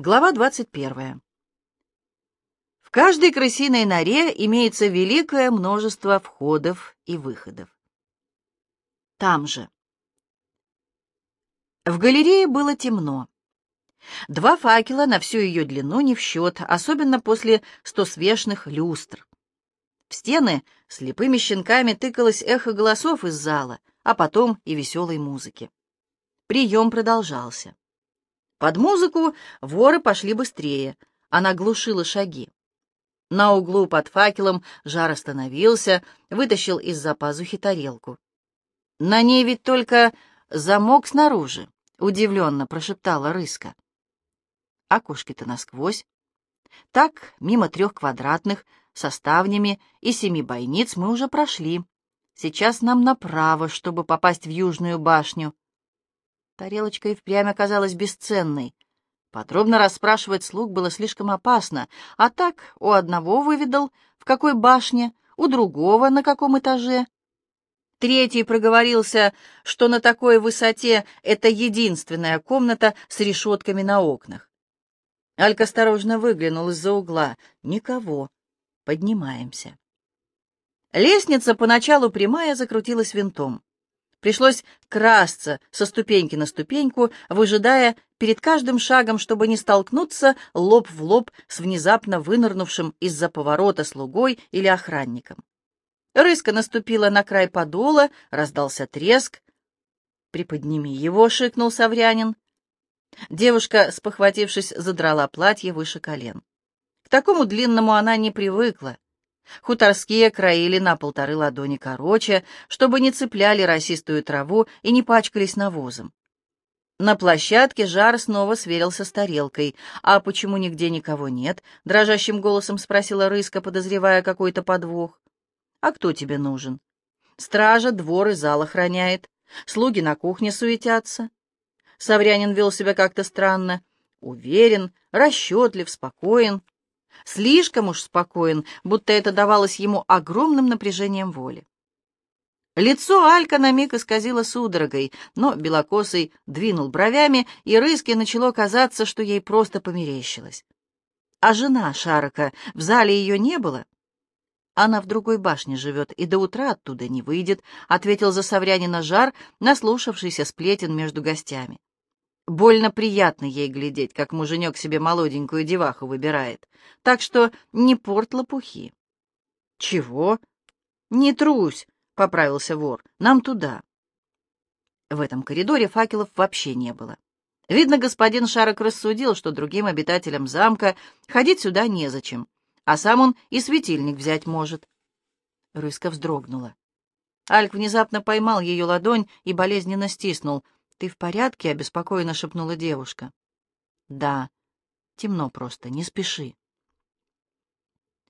Глава 21. В каждой крысиной норе имеется великое множество входов и выходов. Там же. В галерее было темно. Два факела на всю ее длину не в счет, особенно после стосвешных люстр. В стены слепыми щенками тыкалось эхо голосов из зала, а потом и веселой музыки. Прием продолжался. Под музыку воры пошли быстрее, она глушила шаги. На углу под факелом жар остановился, вытащил из-за пазухи тарелку. «На ней ведь только замок снаружи», — удивленно прошептала Рыска. Окошки-то насквозь. Так, мимо трех квадратных, со ставнями и семи бойниц мы уже прошли. Сейчас нам направо, чтобы попасть в южную башню. Тарелочка и впрямь оказалась бесценной. Подробно расспрашивать слуг было слишком опасно, а так у одного выведал, в какой башне, у другого на каком этаже. Третий проговорился, что на такой высоте это единственная комната с решетками на окнах. Алька осторожно выглянул из-за угла. Никого. Поднимаемся. Лестница поначалу прямая закрутилась винтом. Пришлось красться со ступеньки на ступеньку, выжидая перед каждым шагом, чтобы не столкнуться лоб в лоб с внезапно вынырнувшим из-за поворота слугой или охранником. Рыска наступила на край подола, раздался треск. «Приподними его», — шикнул Саврянин. Девушка, спохватившись, задрала платье выше колен. К такому длинному она не привыкла. Хуторские краили на полторы ладони короче, чтобы не цепляли росистую траву и не пачкались навозом. На площадке Жар снова сверился с тарелкой. «А почему нигде никого нет?» — дрожащим голосом спросила Рыска, подозревая какой-то подвох. «А кто тебе нужен?» «Стража двор и зал охраняет. Слуги на кухне суетятся». Саврянин вел себя как-то странно. Уверен, расчетлив, спокоен слишком уж спокоен, будто это давалось ему огромным напряжением воли. Лицо Алька на миг исказило судорогой, но Белокосый двинул бровями, и Рыске начало казаться, что ей просто померещилось. А жена Шарока, в зале ее не было? Она в другой башне живет и до утра оттуда не выйдет, — ответил за Саврянина Жар, наслушавшийся сплетен между гостями. Больно приятно ей глядеть, как муженек себе молоденькую деваху выбирает. Так что не порт лопухи. — Чего? — Не трусь, — поправился вор. — Нам туда. В этом коридоре факелов вообще не было. Видно, господин Шарок рассудил, что другим обитателям замка ходить сюда незачем, а сам он и светильник взять может. Рыска вздрогнула. Альк внезапно поймал ее ладонь и болезненно стиснул — «Ты в порядке?» — обеспокоенно шепнула девушка. «Да. Темно просто. Не спеши».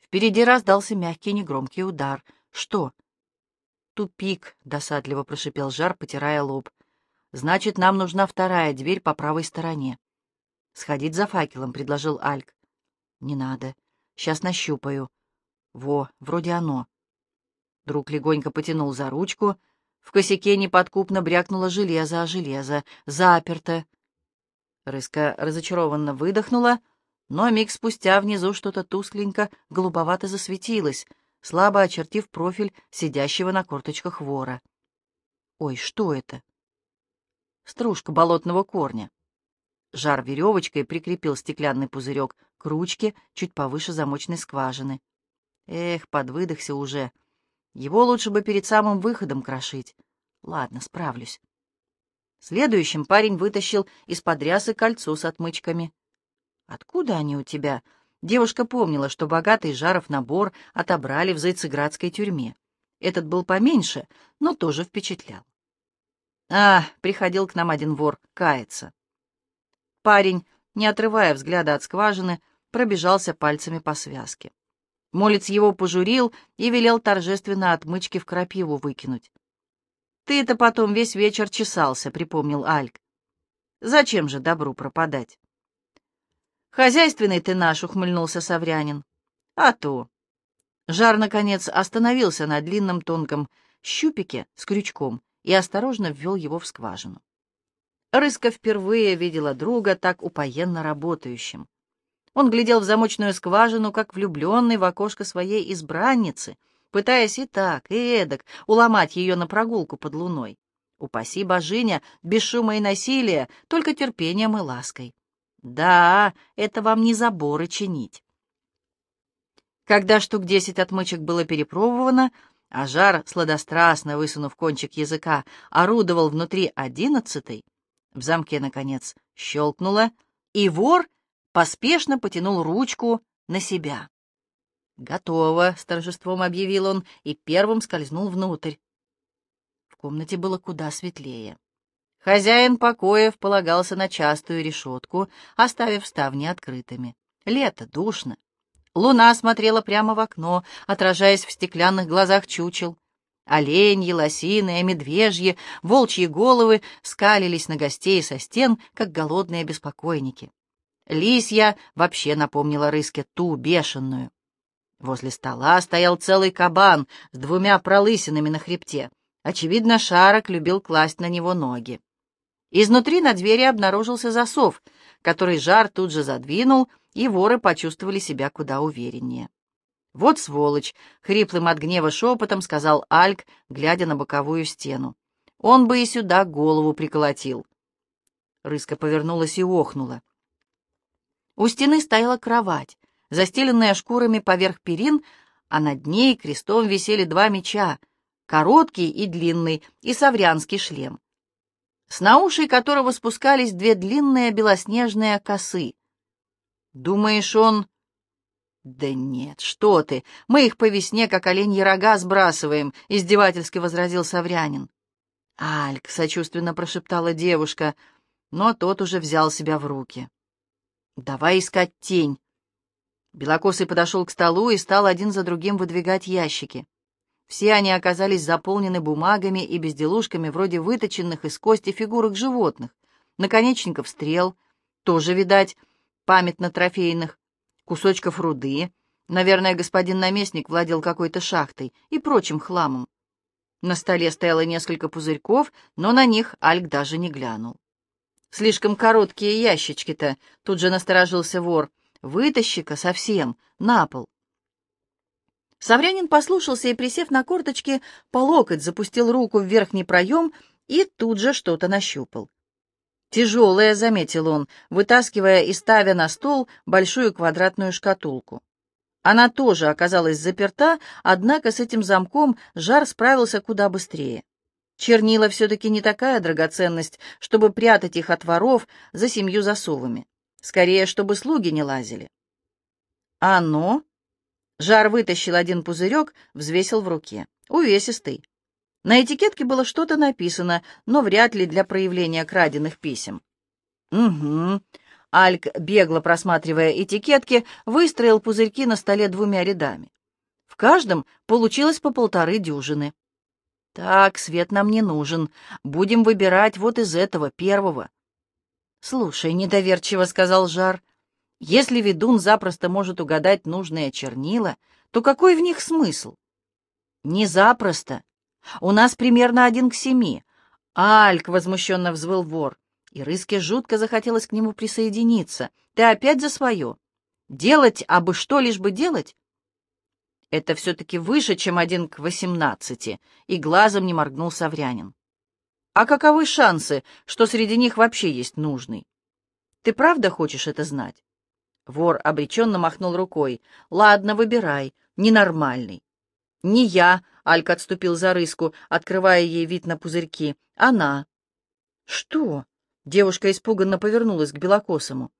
Впереди раздался мягкий негромкий удар. «Что?» «Тупик», — досадливо прошипел Жар, потирая лоб. «Значит, нам нужна вторая дверь по правой стороне». «Сходить за факелом», — предложил Альк. «Не надо. Сейчас нащупаю». «Во, вроде оно». Друг легонько потянул за ручку — в косяке неподкупно брякнуло железо о железо. Заперто. Рыска разочарованно выдохнула, но миг спустя внизу что-то тускленько, голубовато засветилось, слабо очертив профиль сидящего на корточках вора. Ой, что это? Стружка болотного корня. Жар веревочкой прикрепил стеклянный пузырек к ручке чуть повыше замочной скважины. Эх, подвыдохся уже. Его лучше бы перед самым выходом крошить. Ладно, справлюсь. Следующим парень вытащил из-под рясы кольцо с отмычками. «Откуда они у тебя?» Девушка помнила, что богатый Жаров набор отобрали в Зайцеградской тюрьме. Этот был поменьше, но тоже впечатлял. «А, приходил к нам один вор, каяться». Парень, не отрывая взгляда от скважины, пробежался пальцами по связке. Молец его пожурил и велел торжественно отмычки в крапиву выкинуть. «Ты это потом весь вечер чесался», — припомнил Альк. «Зачем же добру пропадать?» «Хозяйственный ты наш», — ухмыльнулся Саврянин. «А то». Жар, наконец, остановился на длинном тонком щупике с крючком и осторожно ввел его в скважину. Рыска впервые видела друга так упоенно работающим. Он глядел в замочную скважину, как влюбленный в окошко своей избранницы, пытаясь и так, и эдак уломать ее на прогулку под луной. Упаси божиня, без шума и насилия, только терпением и лаской. Да, это вам не заборы чинить. Когда штук десять отмычек было перепробовано, а жар, сладострастно высунув кончик языка, орудовал внутри одиннадцатой, в замке, наконец, щелкнуло, и вор поспешно потянул ручку на себя. «Готово», — с торжеством объявил он, и первым скользнул внутрь комнате было куда светлее. Хозяин покоев полагался на частую решетку, оставив ставни открытыми. Лето, душно. Луна смотрела прямо в окно, отражаясь в стеклянных глазах чучел. Оленьи, лосиные, медвежьи, волчьи головы скалились на гостей со стен, как голодные беспокойники. Лисья вообще напомнила рыске ту бешеную. Возле стола стоял целый кабан с двумя пролысинами на хребте. Очевидно, Шарок любил класть на него ноги. Изнутри на двери обнаружился засов, который жар тут же задвинул, и воры почувствовали себя куда увереннее. «Вот сволочь!» — хриплым от гнева шепотом сказал Альк, глядя на боковую стену. «Он бы и сюда голову приколотил». Рыска повернулась и охнула. У стены стояла кровать, застеленная шкурами поверх перин, а над ней крестом висели два меча — короткий и длинный, и саврянский шлем, с наушей которого спускались две длинные белоснежные косы. Думаешь, он... «Да нет, что ты! Мы их по весне, как оленьи рога, сбрасываем», — издевательски возразил Саврянин. «Альк», — сочувственно прошептала девушка, но тот уже взял себя в руки. «Давай искать тень». Белокосый подошел к столу и стал один за другим выдвигать ящики. Все они оказались заполнены бумагами и безделушками вроде выточенных из кости фигурок животных, наконечников стрел, тоже, видать, памятно-трофейных, кусочков руды, наверное, господин наместник владел какой-то шахтой и прочим хламом. На столе стояло несколько пузырьков, но на них Альк даже не глянул. «Слишком короткие ящички-то», — тут же насторожился вор. «Вытащи-ка совсем, на пол». Саврянин послушался и, присев на корточки, по локоть запустил руку в верхний проем и тут же что-то нащупал. «Тяжелое», — заметил он, вытаскивая и ставя на стол большую квадратную шкатулку. Она тоже оказалась заперта, однако с этим замком жар справился куда быстрее. Чернила все-таки не такая драгоценность, чтобы прятать их от воров за семью засовами. Скорее, чтобы слуги не лазили. «Оно?» Жар вытащил один пузырек, взвесил в руке. Увесистый. На этикетке было что-то написано, но вряд ли для проявления краденных писем. «Угу». Альк, бегло просматривая этикетки, выстроил пузырьки на столе двумя рядами. В каждом получилось по полторы дюжины. «Так, свет нам не нужен. Будем выбирать вот из этого первого». «Слушай», — недоверчиво сказал Жар, если ведун запросто может угадать нужные чернила, то какой в них смысл? Не запросто. У нас примерно один к семи. Альк, — возмущенно взвыл вор, и Рыске жутко захотелось к нему присоединиться. Ты опять за свое. Делать, абы что, лишь бы делать? Это все-таки выше, чем один к восемнадцати, и глазом не моргнул Саврянин. А каковы шансы, что среди них вообще есть нужный? Ты правда хочешь это знать? Вор обреченно махнул рукой. «Ладно, выбирай. Ненормальный». «Не я», — Алька отступил за рыску, открывая ей вид на пузырьки. «Она». «Что?» — девушка испуганно повернулась к Белокосому.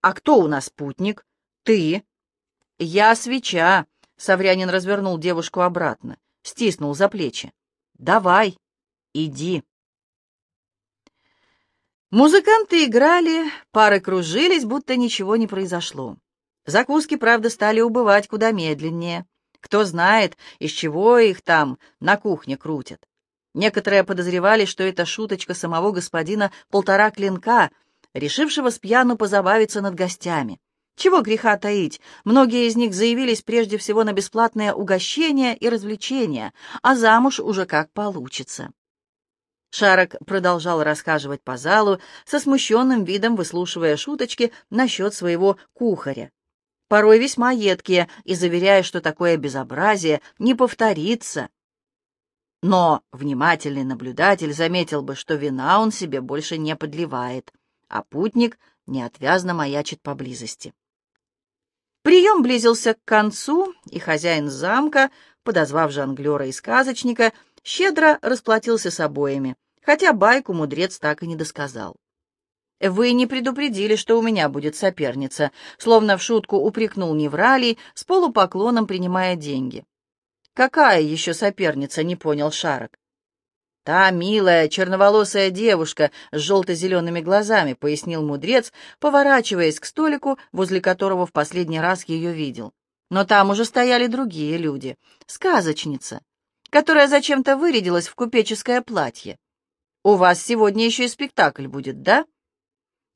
«А кто у нас путник?» «Ты». «Я свеча», — Саврянин развернул девушку обратно, стиснул за плечи. «Давай, иди». Музыканты играли, пары кружились, будто ничего не произошло. Закуски, правда, стали убывать куда медленнее. Кто знает, из чего их там на кухне крутят. Некоторые подозревали, что это шуточка самого господина полтора клинка, решившего с пьяну позабавиться над гостями. Чего греха таить, многие из них заявились прежде всего на бесплатное угощение и развлечения, а замуж уже как получится. Шарок продолжал рассказывать по залу, со смущенным видом выслушивая шуточки насчет своего кухаря. Порой весьма едкие и заверяя, что такое безобразие не повторится. Но внимательный наблюдатель заметил бы, что вина он себе больше не подливает, а путник неотвязно маячит поблизости. Прием близился к концу, и хозяин замка, подозвав жонглера и сказочника, щедро расплатился с обоими, хотя байку мудрец так и не досказал. «Вы не предупредили, что у меня будет соперница», словно в шутку упрекнул Невралий, с полупоклоном принимая деньги. «Какая еще соперница?» — не понял Шарок. «Та милая черноволосая девушка с желто-зелеными глазами», — пояснил мудрец, поворачиваясь к столику, возле которого в последний раз ее видел. Но там уже стояли другие люди. Сказочница, которая зачем-то вырядилась в купеческое платье. «У вас сегодня еще и спектакль будет, да?»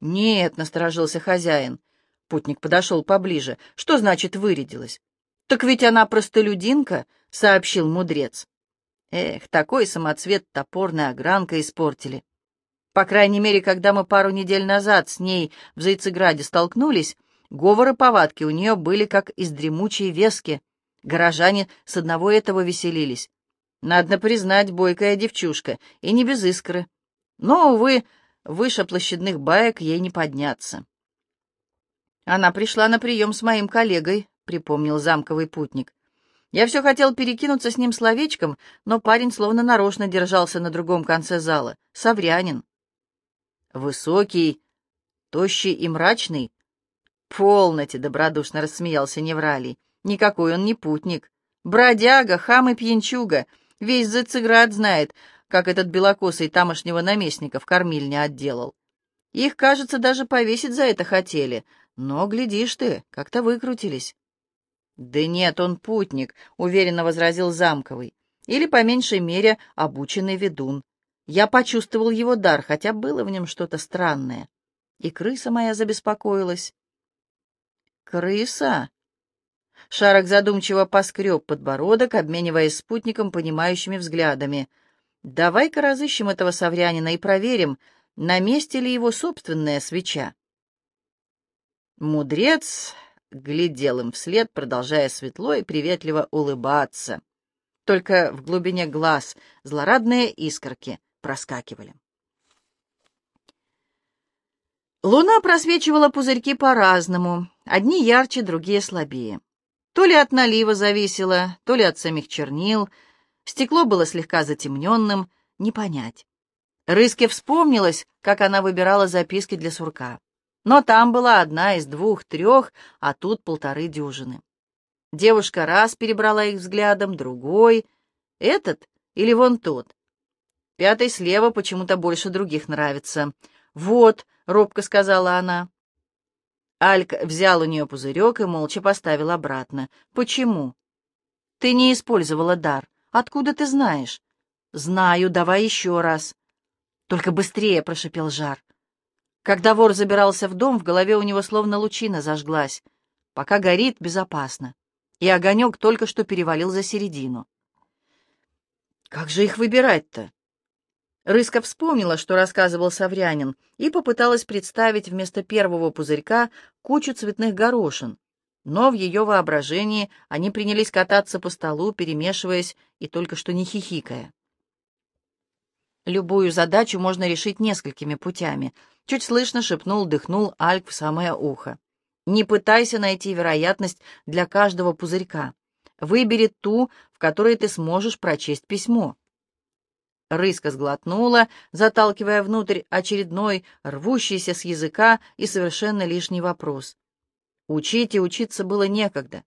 «Нет», — насторожился хозяин. Путник подошел поближе. «Что значит вырядилась?» «Так ведь она простолюдинка», — сообщил мудрец. Эх, такой самоцвет топорная огранка испортили. По крайней мере, когда мы пару недель назад с ней в Зайцеграде столкнулись, говоры повадки у нее были как из дремучей вески. Горожане с одного этого веселились. Надо признать, бойкая девчушка, и не без искры. Но, увы, выше площадных баек ей не подняться. Она пришла на прием с моим коллегой, — припомнил замковый путник. Я все хотел перекинуться с ним словечком, но парень словно нарочно держался на другом конце зала. Саврянин. Высокий, тощий и мрачный. «Полноте!» — добродушно рассмеялся Невралий. «Никакой он не путник. Бродяга, хам и пьянчуга. Весь Зациград знает, как этот белокосый тамошнего наместника в кормильне отделал. Их, кажется, даже повесить за это хотели. Но, глядишь ты, как-то выкрутились». «Да нет, он путник», — уверенно возразил Замковый. «Или, по меньшей мере, обученный ведун. Я почувствовал его дар, хотя было в нем что-то странное. И крыса моя забеспокоилась». «Крыса?» Шарок задумчиво поскреб подбородок, обмениваясь спутником понимающими взглядами. «Давай-ка разыщем этого соврянина и проверим, на месте ли его собственная свеча». Мудрец глядел им вслед, продолжая светло и приветливо улыбаться. Только в глубине глаз злорадные искорки проскакивали. Луна просвечивала пузырьки по-разному, одни ярче, другие слабее. То ли от налива зависело, то ли от самих чернил. Стекло было слегка затемненным, не понять. Рыске вспомнилось, как она выбирала записки для сурка. Но там была одна из двух-трех, а тут полторы дюжины. Девушка раз перебрала их взглядом, другой. Этот или вон тот? Пятый слева почему-то больше других нравится. «Вот», — робко сказала она. Альк взял у нее пузырек и молча поставил обратно. «Почему?» «Ты не использовала дар. Откуда ты знаешь?» «Знаю, давай еще раз». «Только быстрее», — прошепел Жар. Когда вор забирался в дом, в голове у него словно лучина зажглась. Пока горит, безопасно. И огонек только что перевалил за середину. Как же их выбирать-то? Рыска вспомнила, что рассказывал Саврянин, и попыталась представить вместо первого пузырька кучу цветных горошин. Но в ее воображении они принялись кататься по столу, перемешиваясь и только что не хихикая. Любую задачу можно решить несколькими путями — Чуть слышно шепнул, дыхнул Альк в самое ухо. Не пытайся найти вероятность для каждого пузырька. Выбери ту, в которой ты сможешь прочесть письмо. Рыска сглотнула, заталкивая внутрь очередной, рвущийся с языка и совершенно лишний вопрос. Учить и учиться было некогда.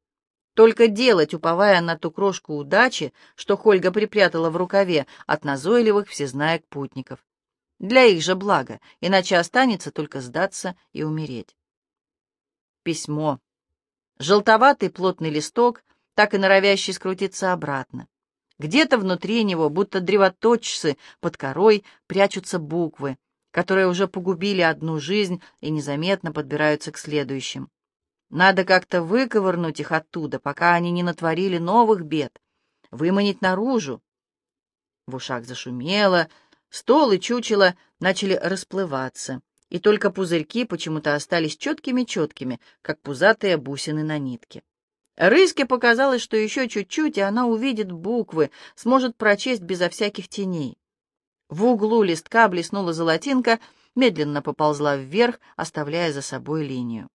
Только делать, уповая на ту крошку удачи, что Хольга припрятала в рукаве от назойливых всезнаек путников. Для их же блага, иначе останется только сдаться и умереть. Письмо. Желтоватый плотный листок, так и норовящий скрутиться обратно. Где-то внутри него, будто древоточцы под корой, прячутся буквы, которые уже погубили одну жизнь и незаметно подбираются к следующим. Надо как-то выковырнуть их оттуда, пока они не натворили новых бед, выманить наружу. В ушах зашумело, Стол и чучело начали расплываться, и только пузырьки почему-то остались четкими-четкими, как пузатые бусины на нитке. Рыске показалось, что еще чуть-чуть, и она увидит буквы, сможет прочесть безо всяких теней. В углу листка блеснула золотинка, медленно поползла вверх, оставляя за собой линию.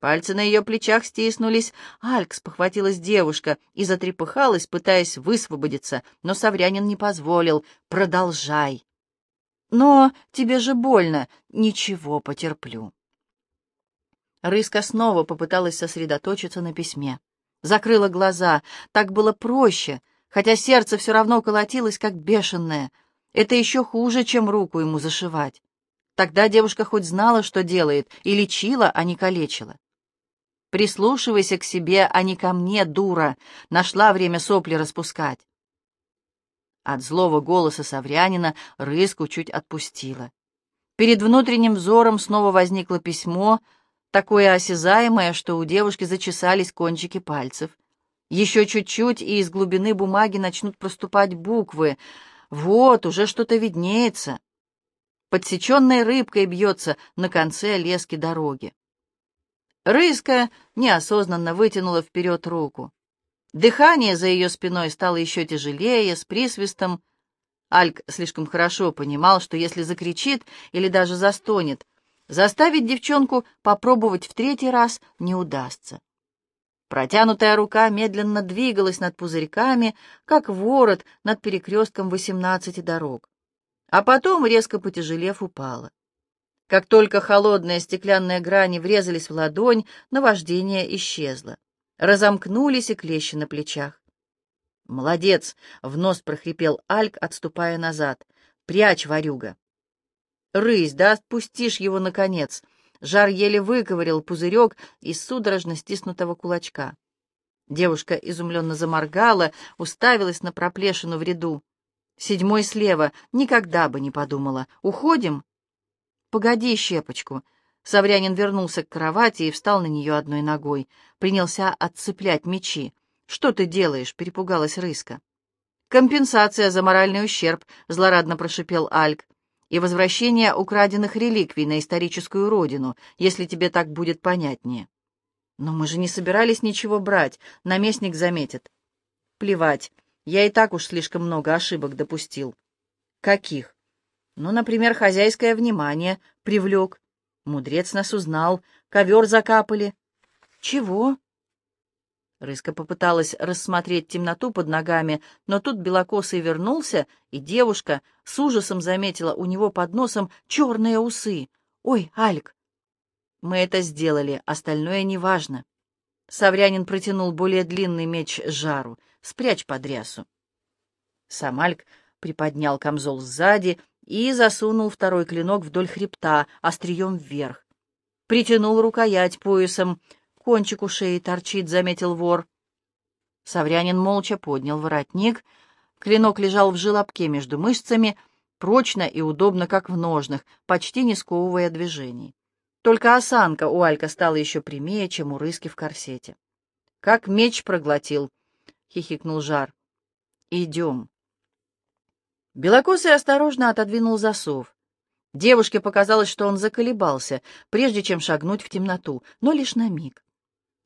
Пальцы на ее плечах стиснулись. Алькс похватилась девушка и затрепыхалась, пытаясь высвободиться, но Саврянин не позволил. «Продолжай!» «Но тебе же больно!» «Ничего, потерплю!» Рыска снова попыталась сосредоточиться на письме. Закрыла глаза. Так было проще, хотя сердце все равно колотилось, как бешеное. Это еще хуже, чем руку ему зашивать. Тогда девушка хоть знала, что делает, и лечила, а не калечила. Прислушивайся к себе, а не ко мне, дура. Нашла время сопли распускать. От злого голоса Саврянина рыску чуть отпустила. Перед внутренним взором снова возникло письмо, такое осязаемое, что у девушки зачесались кончики пальцев. Еще чуть-чуть, и из глубины бумаги начнут проступать буквы. Вот, уже что-то виднеется. Подсеченной рыбкой бьется на конце лески дороги. Рыска неосознанно вытянула вперед руку. Дыхание за ее спиной стало еще тяжелее, с присвистом. Альк слишком хорошо понимал, что если закричит или даже застонет, заставить девчонку попробовать в третий раз не удастся. Протянутая рука медленно двигалась над пузырьками, как ворот над перекрестком восемнадцати дорог, а потом, резко потяжелев, упала. Как только холодные стеклянные грани врезались в ладонь, наваждение исчезло. Разомкнулись и клещи на плечах. «Молодец!» — в нос прохрипел Альк, отступая назад. «Прячь, ворюга!» «Рысь, да отпустишь его, наконец!» Жар еле выковырял пузырек из судорожно стиснутого кулачка. Девушка изумленно заморгала, уставилась на проплешину в ряду. «Седьмой слева. Никогда бы не подумала. Уходим?» «Погоди щепочку». Саврянин вернулся к кровати и встал на нее одной ногой. Принялся отцеплять мечи. «Что ты делаешь?» — перепугалась Рыска. «Компенсация за моральный ущерб», — злорадно прошипел Альк. «И возвращение украденных реликвий на историческую родину, если тебе так будет понятнее». «Но мы же не собирались ничего брать, наместник заметит». «Плевать, я и так уж слишком много ошибок допустил». «Каких?» Ну, например, хозяйское внимание привлек. Мудрец нас узнал, ковер закапали. Чего? Рыска попыталась рассмотреть темноту под ногами, но тут белокосый вернулся, и девушка с ужасом заметила у него под носом черные усы. «Ой, Альк!» «Мы это сделали, остальное неважно». Саврянин протянул более длинный меч жару. «Спрячь под рясу». Сам Альк приподнял камзол сзади и засунул второй клинок вдоль хребта, острием вверх. Притянул рукоять поясом. Кончик у шеи торчит, заметил вор. Саврянин молча поднял воротник. Клинок лежал в желобке между мышцами, прочно и удобно, как в ножнах, почти не сковывая движений. Только осанка у Алька стала еще прямее, чем у рыски в корсете. «Как меч проглотил!» — хихикнул Жар. «Идем». Белокосый осторожно отодвинул засов. Девушке показалось, что он заколебался, прежде чем шагнуть в темноту, но лишь на миг.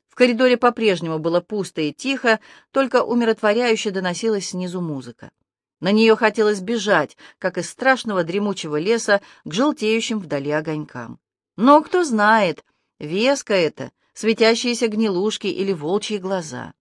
В коридоре по-прежнему было пусто и тихо, только умиротворяюще доносилась снизу музыка. На нее хотелось бежать, как из страшного дремучего леса к желтеющим вдали огонькам. Но кто знает, веска это, светящиеся гнилушки или волчьи глаза.